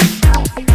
Música